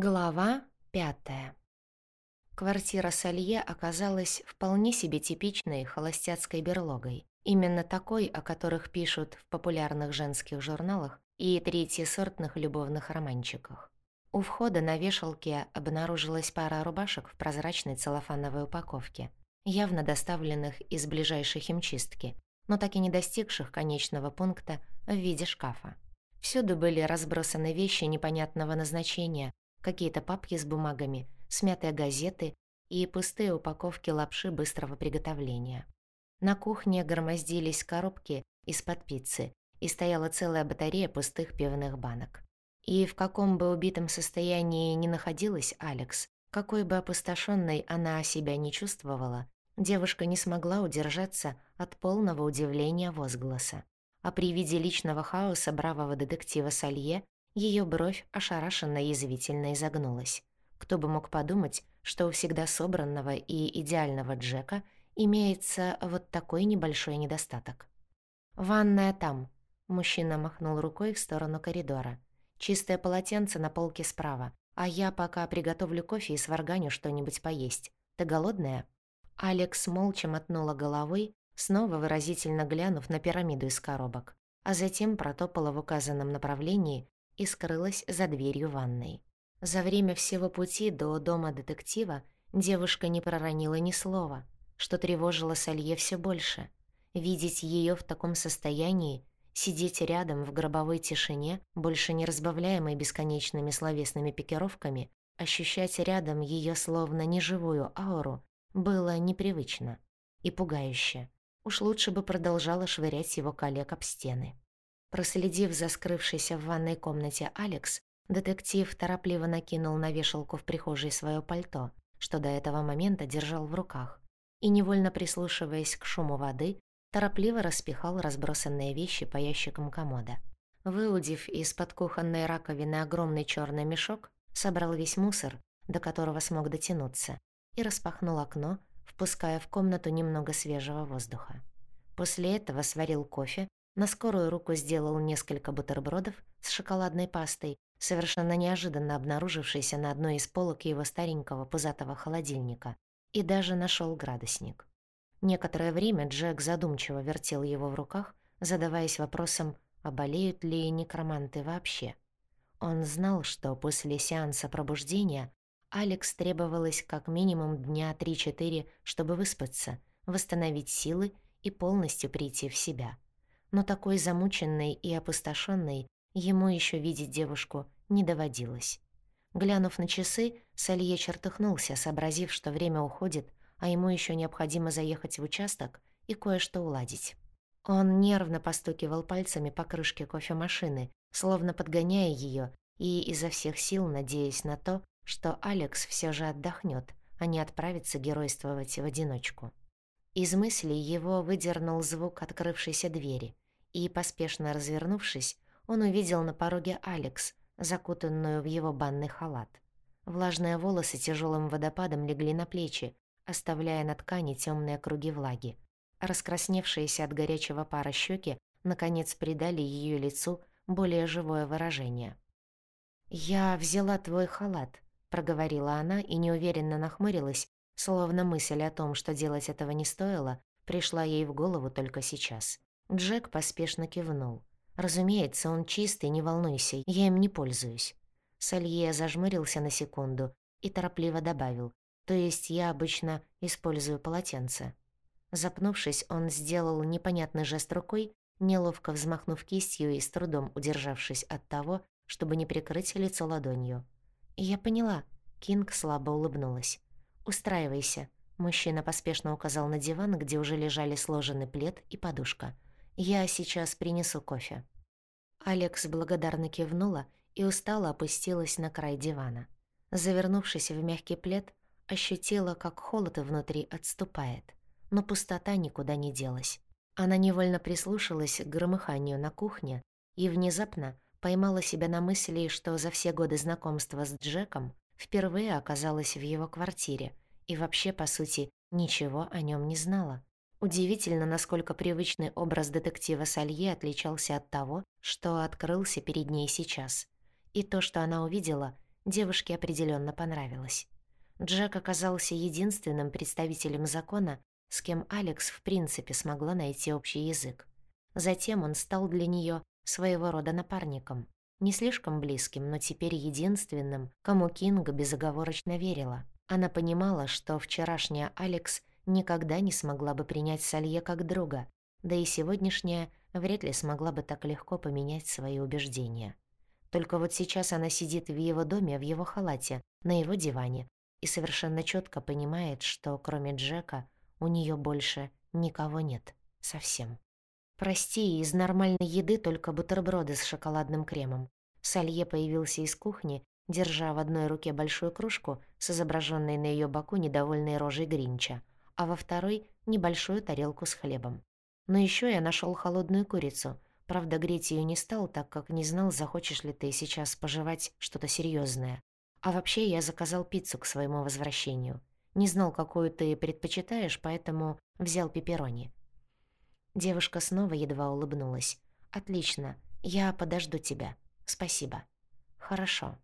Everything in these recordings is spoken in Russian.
Глава пятая. Квартира Салье оказалась вполне себе типичной холостяцкой берлогой. Именно такой, о которых пишут в популярных женских журналах и третьесортных любовных романчиках. У входа на вешалке обнаружилась пара рубашек в прозрачной целлофановой упаковке, явно доставленных из ближайшей химчистки, но так и не достигших конечного пункта в виде шкафа. Всюду были разбросаны вещи непонятного назначения, какие-то папки с бумагами, смятые газеты и пустые упаковки лапши быстрого приготовления. На кухне громоздились коробки из-под пиццы, и стояла целая батарея пустых пивных банок. И в каком бы убитом состоянии ни находилась Алекс, какой бы опустошенной она себя не чувствовала, девушка не смогла удержаться от полного удивления возгласа. А при виде личного хаоса бравого детектива Салье ее бровь ошарашенно язвительно изогнулась. Кто бы мог подумать, что у всегда собранного и идеального Джека имеется вот такой небольшой недостаток. «Ванная там», — мужчина махнул рукой в сторону коридора. «Чистое полотенце на полке справа, а я пока приготовлю кофе и сварганю что-нибудь поесть. Ты голодная?» Алекс молча мотнула головой, снова выразительно глянув на пирамиду из коробок, а затем протопала в указанном направлении, и скрылась за дверью ванной. За время всего пути до дома детектива девушка не проронила ни слова, что тревожило Салье все больше. Видеть ее в таком состоянии, сидеть рядом в гробовой тишине, больше не разбавляемой бесконечными словесными пикировками, ощущать рядом ее словно неживую ауру, было непривычно и пугающе. Уж лучше бы продолжала швырять его коллег об стены. Проследив за скрывшейся в ванной комнате Алекс, детектив торопливо накинул на вешалку в прихожей свое пальто, что до этого момента держал в руках, и, невольно прислушиваясь к шуму воды, торопливо распихал разбросанные вещи по ящикам комода. Выудив из-под кухонной раковины огромный черный мешок, собрал весь мусор, до которого смог дотянуться, и распахнул окно, впуская в комнату немного свежего воздуха. После этого сварил кофе на скорую руку сделал несколько бутербродов с шоколадной пастой, совершенно неожиданно обнаружившейся на одной из полок его старенького пузатого холодильника, и даже нашел градусник. Некоторое время Джек задумчиво вертел его в руках, задаваясь вопросом, а ли некроманты вообще. Он знал, что после сеанса пробуждения Алекс требовалось как минимум дня 3-4, чтобы выспаться, восстановить силы и полностью прийти в себя но такой замученной и опустошенной ему еще видеть девушку не доводилось. Глянув на часы, Салье чертыхнулся, сообразив, что время уходит, а ему еще необходимо заехать в участок и кое-что уладить. Он нервно постукивал пальцами по крышке кофемашины, словно подгоняя ее и изо всех сил надеясь на то, что Алекс все же отдохнет, а не отправится геройствовать в одиночку. Из мыслей его выдернул звук открывшейся двери, и, поспешно развернувшись, он увидел на пороге Алекс, закутанную в его банный халат. Влажные волосы тяжелым водопадом легли на плечи, оставляя на ткани темные круги влаги. Раскрасневшиеся от горячего пара щеки наконец придали ее лицу более живое выражение. «Я взяла твой халат», — проговорила она и неуверенно нахмурилась, Словно мысль о том, что делать этого не стоило, пришла ей в голову только сейчас. Джек поспешно кивнул. «Разумеется, он чистый, не волнуйся, я им не пользуюсь». Салье зажмурился на секунду и торопливо добавил. «То есть я обычно использую полотенце». Запнувшись, он сделал непонятный жест рукой, неловко взмахнув кистью и с трудом удержавшись от того, чтобы не прикрыть лицо ладонью. «Я поняла», — Кинг слабо улыбнулась. «Устраивайся». Мужчина поспешно указал на диван, где уже лежали сложенный плед и подушка. «Я сейчас принесу кофе». Алекс благодарно кивнула и устало опустилась на край дивана. Завернувшись в мягкий плед, ощутила, как холод внутри отступает, но пустота никуда не делась. Она невольно прислушалась к громыханию на кухне и внезапно поймала себя на мысли, что за все годы знакомства с Джеком впервые оказалась в его квартире и вообще, по сути, ничего о нем не знала. Удивительно, насколько привычный образ детектива Салье отличался от того, что открылся перед ней сейчас. И то, что она увидела, девушке определенно понравилось. Джек оказался единственным представителем закона, с кем Алекс в принципе смогла найти общий язык. Затем он стал для нее своего рода напарником, не слишком близким, но теперь единственным, кому Кинга безоговорочно верила. Она понимала, что вчерашняя Алекс никогда не смогла бы принять Салье как друга, да и сегодняшняя вряд ли смогла бы так легко поменять свои убеждения. Только вот сейчас она сидит в его доме, в его халате, на его диване, и совершенно четко понимает, что кроме Джека у нее больше никого нет. Совсем. Прости, из нормальной еды только бутерброды с шоколадным кремом. Салье появился из кухни, держа в одной руке большую кружку с изображенной на ее боку недовольной рожей Гринча, а во второй — небольшую тарелку с хлебом. Но еще я нашел холодную курицу. Правда, греть ее не стал, так как не знал, захочешь ли ты сейчас пожевать что-то серьезное. А вообще я заказал пиццу к своему возвращению. Не знал, какую ты предпочитаешь, поэтому взял пепперони. Девушка снова едва улыбнулась. «Отлично. Я подожду тебя. Спасибо». «Хорошо».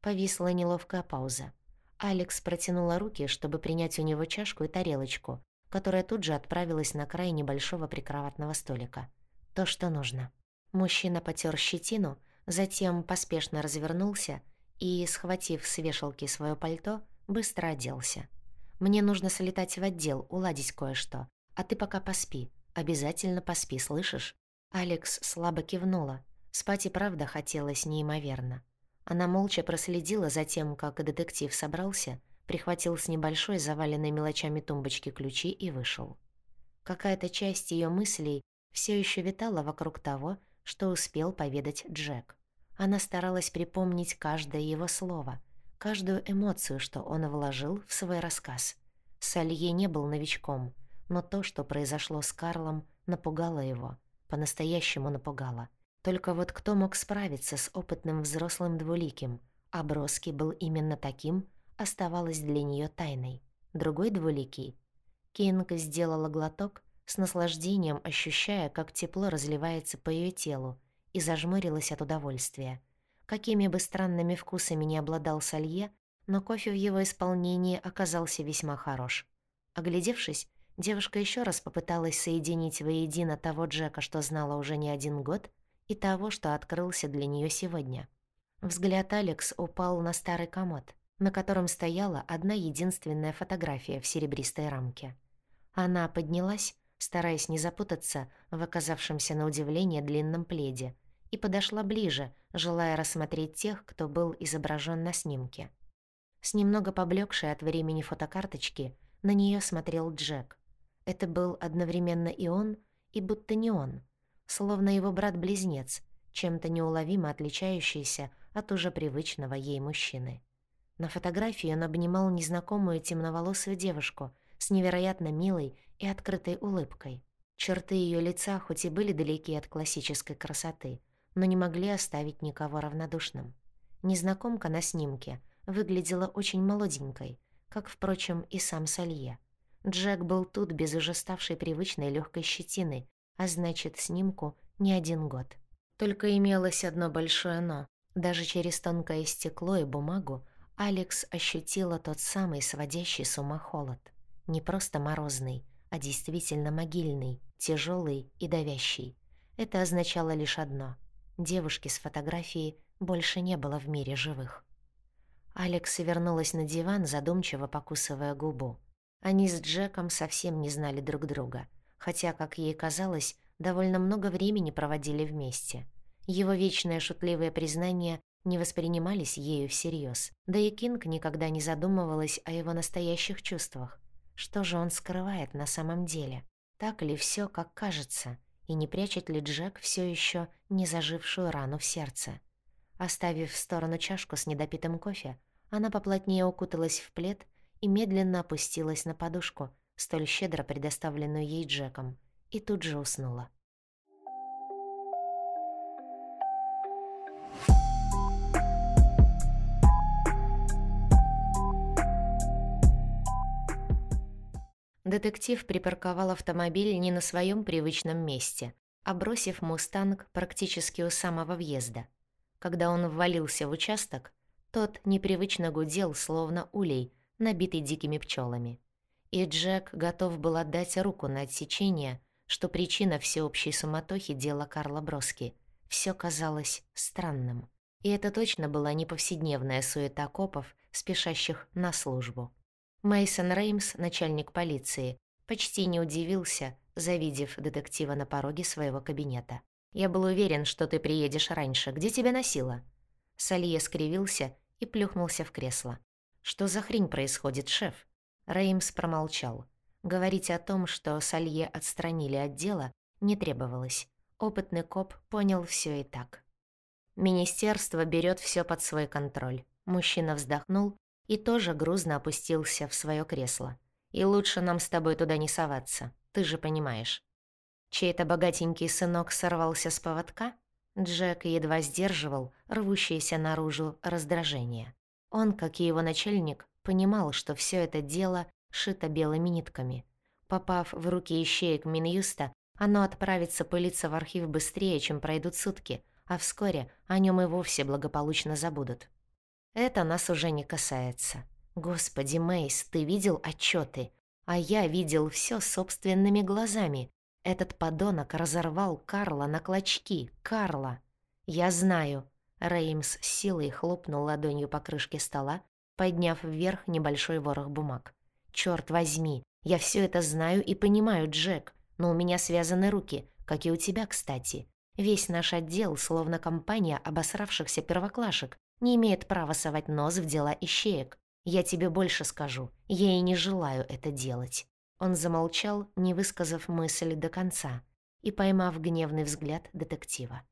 Повисла неловкая пауза. Алекс протянула руки, чтобы принять у него чашку и тарелочку, которая тут же отправилась на край небольшого прикроватного столика. То, что нужно. Мужчина потер щетину, затем поспешно развернулся и, схватив с вешалки свое пальто, быстро оделся. «Мне нужно слетать в отдел, уладить кое-что, а ты пока поспи, Обязательно поспи, слышишь?» Алекс слабо кивнула. Спать и правда хотелось неимоверно. Она молча проследила за тем, как детектив собрался, прихватил с небольшой заваленной мелочами тумбочки ключи и вышел. Какая-то часть ее мыслей все еще витала вокруг того, что успел поведать Джек. Она старалась припомнить каждое его слово, каждую эмоцию, что он вложил в свой рассказ. Салье не был новичком — но то, что произошло с Карлом, напугало его. По-настоящему напугало. Только вот кто мог справиться с опытным взрослым двуликим? А Броски был именно таким, оставалось для нее тайной. Другой двуликий? Кинг сделала глоток, с наслаждением ощущая, как тепло разливается по ее телу, и зажмурилась от удовольствия. Какими бы странными вкусами не обладал Салье, но кофе в его исполнении оказался весьма хорош. Оглядевшись, Девушка еще раз попыталась соединить воедино того Джека, что знала уже не один год, и того, что открылся для нее сегодня. Взгляд Алекс упал на старый комод, на котором стояла одна единственная фотография в серебристой рамке. Она поднялась, стараясь не запутаться в оказавшемся на удивление длинном пледе, и подошла ближе, желая рассмотреть тех, кто был изображен на снимке. С немного поблекшей от времени фотокарточки на нее смотрел Джек, это был одновременно и он, и будто не он, словно его брат-близнец, чем-то неуловимо отличающийся от уже привычного ей мужчины. На фотографии он обнимал незнакомую темноволосую девушку с невероятно милой и открытой улыбкой. Черты ее лица хоть и были далеки от классической красоты, но не могли оставить никого равнодушным. Незнакомка на снимке выглядела очень молоденькой, как, впрочем, и сам Салье — Джек был тут без уже ставшей привычной легкой щетины, а значит, снимку не один год. Только имелось одно большое «но». Даже через тонкое стекло и бумагу Алекс ощутила тот самый сводящий с ума холод. Не просто морозный, а действительно могильный, тяжелый и давящий. Это означало лишь одно — девушки с фотографией больше не было в мире живых. Алекс вернулась на диван, задумчиво покусывая губу. Они с Джеком совсем не знали друг друга, хотя, как ей казалось, довольно много времени проводили вместе. Его вечное шутливое признание не воспринимались ею всерьез. Да и Кинг никогда не задумывалась о его настоящих чувствах. Что же он скрывает на самом деле? Так ли все, как кажется? И не прячет ли Джек все еще не зажившую рану в сердце? Оставив в сторону чашку с недопитым кофе, она поплотнее укуталась в плед и медленно опустилась на подушку, столь щедро предоставленную ей Джеком, и тут же уснула. Детектив припарковал автомобиль не на своем привычном месте, а бросив «Мустанг» практически у самого въезда. Когда он ввалился в участок, Тот непривычно гудел, словно улей, набитый дикими пчелами. И Джек готов был отдать руку на отсечение, что причина всеобщей суматохи — дело Карла Броски. Все казалось странным. И это точно была не повседневная суета копов, спешащих на службу. Мейсон Реймс, начальник полиции, почти не удивился, завидев детектива на пороге своего кабинета. «Я был уверен, что ты приедешь раньше. Где тебя носило?» Салье скривился и плюхнулся в кресло. «Что за хрень происходит, шеф?» Реймс промолчал. Говорить о том, что Салье отстранили от дела, не требовалось. Опытный коп понял все и так. Министерство берет все под свой контроль. Мужчина вздохнул и тоже грузно опустился в свое кресло. И лучше нам с тобой туда не соваться, ты же понимаешь. Чей-то богатенький сынок сорвался с поводка? Джек едва сдерживал рвущееся наружу раздражение. Он, как и его начальник, понимал, что все это дело шито белыми нитками. Попав в руки ищеек Минюста, оно отправится пылиться в архив быстрее, чем пройдут сутки, а вскоре о нем и вовсе благополучно забудут. Это нас уже не касается. Господи, Мейс, ты видел отчеты? А я видел все собственными глазами. Этот подонок разорвал Карла на клочки. Карла. Я знаю. Реймс с силой хлопнул ладонью по крышке стола, подняв вверх небольшой ворох бумаг. Черт возьми, я все это знаю и понимаю, Джек, но у меня связаны руки, как и у тебя, кстати. Весь наш отдел, словно компания обосравшихся первоклашек, не имеет права совать нос в дела ищеек. Я тебе больше скажу, я и не желаю это делать». Он замолчал, не высказав мысль до конца, и поймав гневный взгляд детектива.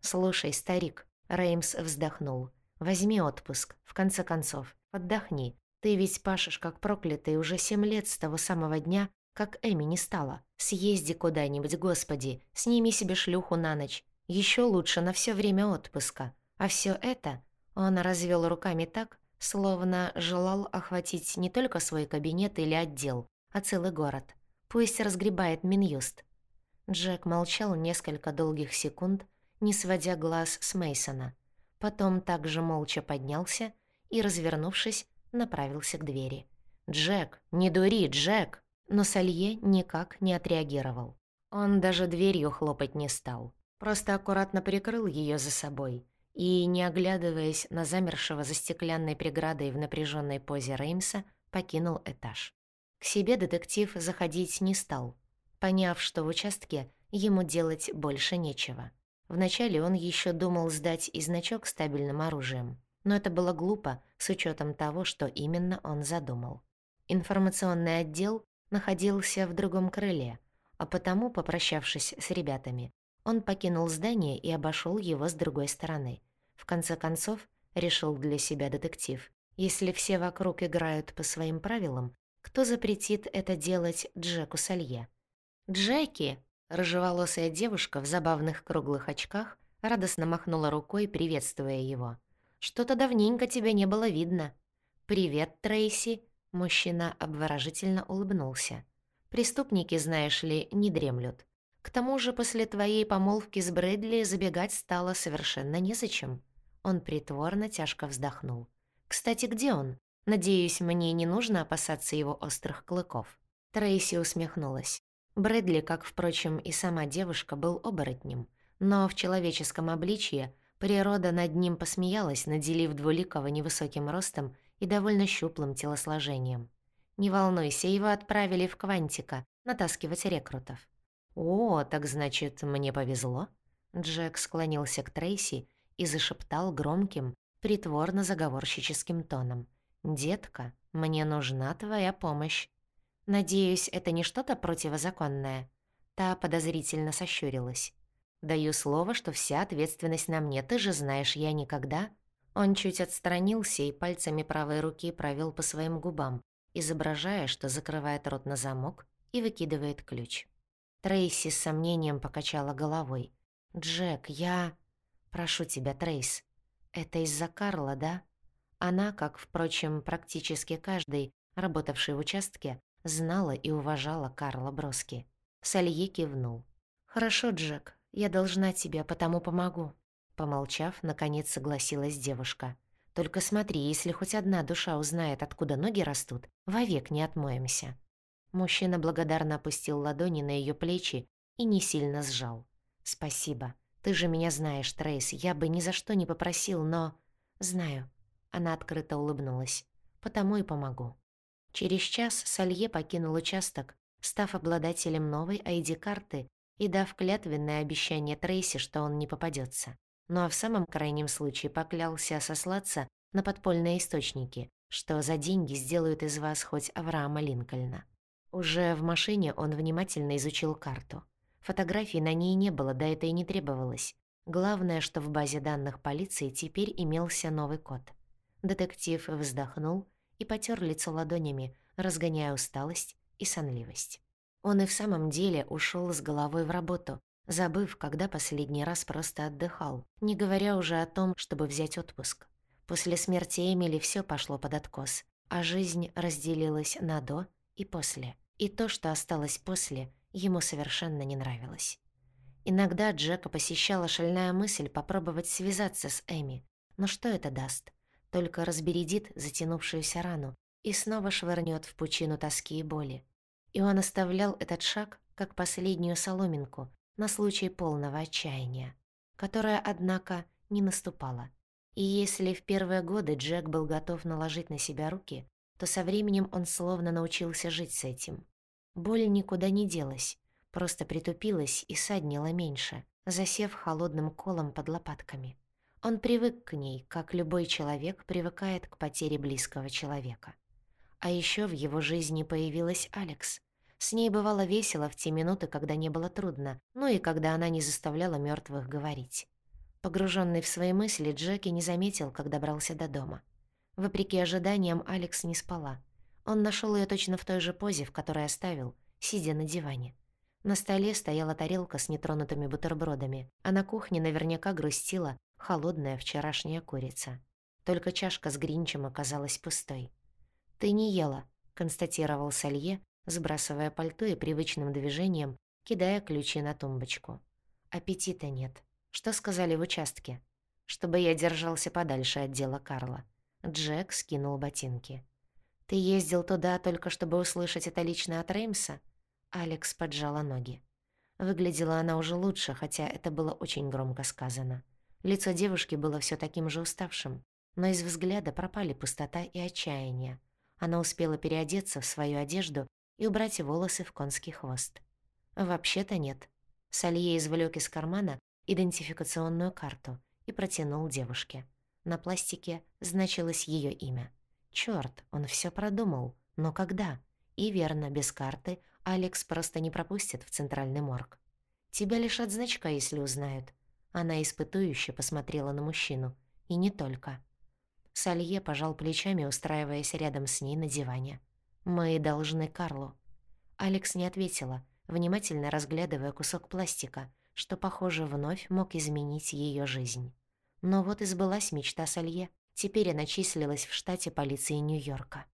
«Слушай, старик», — Реймс вздохнул, — «возьми отпуск, в конце концов, отдохни. Ты ведь пашешь как проклятый уже семь лет с того самого дня, как Эми не стало. Съезди куда-нибудь, господи, сними себе шлюху на ночь. Еще лучше на все время отпуска. А все это он развел руками так, словно желал охватить не только свой кабинет или отдел, а целый город. Пусть разгребает Минюст. Джек молчал несколько долгих секунд, не сводя глаз с Мейсона. Потом также молча поднялся и, развернувшись, направился к двери. «Джек, не дури, Джек!» Но Салье никак не отреагировал. Он даже дверью хлопать не стал. Просто аккуратно прикрыл ее за собой и, не оглядываясь на замершего за стеклянной преградой в напряженной позе Реймса, покинул этаж. К себе детектив заходить не стал, поняв, что в участке ему делать больше нечего. Вначале он еще думал сдать и значок стабильным оружием, но это было глупо с учетом того, что именно он задумал. Информационный отдел находился в другом крыле, а потому, попрощавшись с ребятами, он покинул здание и обошел его с другой стороны. В конце концов, решил для себя детектив, если все вокруг играют по своим правилам, кто запретит это делать Джеку Салье? «Джеки!» — рыжеволосая девушка в забавных круглых очках радостно махнула рукой, приветствуя его. «Что-то давненько тебя не было видно». «Привет, Трейси!» Мужчина обворожительно улыбнулся. «Преступники, знаешь ли, не дремлют. К тому же после твоей помолвки с Брэдли забегать стало совершенно незачем». Он притворно тяжко вздохнул. «Кстати, где он? Надеюсь, мне не нужно опасаться его острых клыков». Трейси усмехнулась. Брэдли, как, впрочем, и сама девушка, был оборотнем. Но в человеческом обличье природа над ним посмеялась, наделив двуликого невысоким ростом и довольно щуплым телосложением. «Не волнуйся, его отправили в Квантика натаскивать рекрутов». «О, так значит, мне повезло?» Джек склонился к Трейси и зашептал громким, притворно-заговорщическим тоном. «Детка, мне нужна твоя помощь. Надеюсь, это не что-то противозаконное?» Та подозрительно сощурилась. «Даю слово, что вся ответственность на мне, ты же знаешь, я никогда...» Он чуть отстранился и пальцами правой руки провел по своим губам, изображая, что закрывает рот на замок и выкидывает ключ. Трейси с сомнением покачала головой. «Джек, я...» «Прошу тебя, Трейс. Это из-за Карла, да?» Она, как, впрочем, практически каждый, работавший в участке, знала и уважала Карла Броски. Салье кивнул. «Хорошо, Джек, я должна тебе, потому помогу». Помолчав, наконец согласилась девушка. Только смотри, если хоть одна душа узнает, откуда ноги растут, вовек не отмоемся». Мужчина благодарно опустил ладони на ее плечи и не сильно сжал. «Спасибо. Ты же меня знаешь, Трейс. Я бы ни за что не попросил, но...» «Знаю». Она открыто улыбнулась. «Потому и помогу». Через час Салье покинул участок, став обладателем новой ID-карты и дав клятвенное обещание Трейси, что он не попадется. Ну а в самом крайнем случае поклялся сослаться на подпольные источники, что за деньги сделают из вас хоть Авраама Линкольна. Уже в машине он внимательно изучил карту. Фотографий на ней не было, да это и не требовалось. Главное, что в базе данных полиции теперь имелся новый код. Детектив вздохнул и потер лицо ладонями, разгоняя усталость и сонливость. Он и в самом деле ушел с головой в работу, забыв, когда последний раз просто отдыхал, не говоря уже о том, чтобы взять отпуск. После смерти Эмили все пошло под откос, а жизнь разделилась на «до» и «после». И то, что осталось после, ему совершенно не нравилось. Иногда Джека посещала шальная мысль попробовать связаться с Эми, но что это даст? Только разбередит затянувшуюся рану и снова швырнет в пучину тоски и боли. И он оставлял этот шаг как последнюю соломинку на случай полного отчаяния, которое, однако, не наступало. И если в первые годы Джек был готов наложить на себя руки, то со временем он словно научился жить с этим. Боль никуда не делась, просто притупилась и саднила меньше, засев холодным колом под лопатками. Он привык к ней, как любой человек привыкает к потере близкого человека. А еще в его жизни появилась Алекс. С ней бывало весело в те минуты, когда не было трудно, ну и когда она не заставляла мертвых говорить. Погруженный в свои мысли, Джеки не заметил, как добрался до дома. Вопреки ожиданиям, Алекс не спала. Он нашел ее точно в той же позе, в которой оставил, сидя на диване. На столе стояла тарелка с нетронутыми бутербродами, а на кухне наверняка грустила холодная вчерашняя курица. Только чашка с гринчем оказалась пустой. «Ты не ела», — констатировал Салье, сбрасывая пальто и привычным движением, кидая ключи на тумбочку. «Аппетита нет. Что сказали в участке?» «Чтобы я держался подальше от дела Карла». Джек скинул ботинки. «Ты ездил туда только чтобы услышать это лично от Реймса?» Алекс поджала ноги. Выглядела она уже лучше, хотя это было очень громко сказано. Лицо девушки было все таким же уставшим, но из взгляда пропали пустота и отчаяние. Она успела переодеться в свою одежду и убрать волосы в конский хвост. «Вообще-то нет». Салье извлёк из кармана идентификационную карту и протянул девушке. На пластике значилось её имя. Чёрт, он всё продумал. Но когда? И верно, без карты Алекс просто не пропустит в центральный морг. Тебя лишат значка, если узнают. Она испытующе посмотрела на мужчину. И не только. Салье пожал плечами, устраиваясь рядом с ней на диване. «Мы должны Карлу». Алекс не ответила, внимательно разглядывая кусок пластика, что, похоже, вновь мог изменить ее жизнь. Но вот и сбылась мечта Салье. Теперь она числилась в штате полиции Нью-Йорка.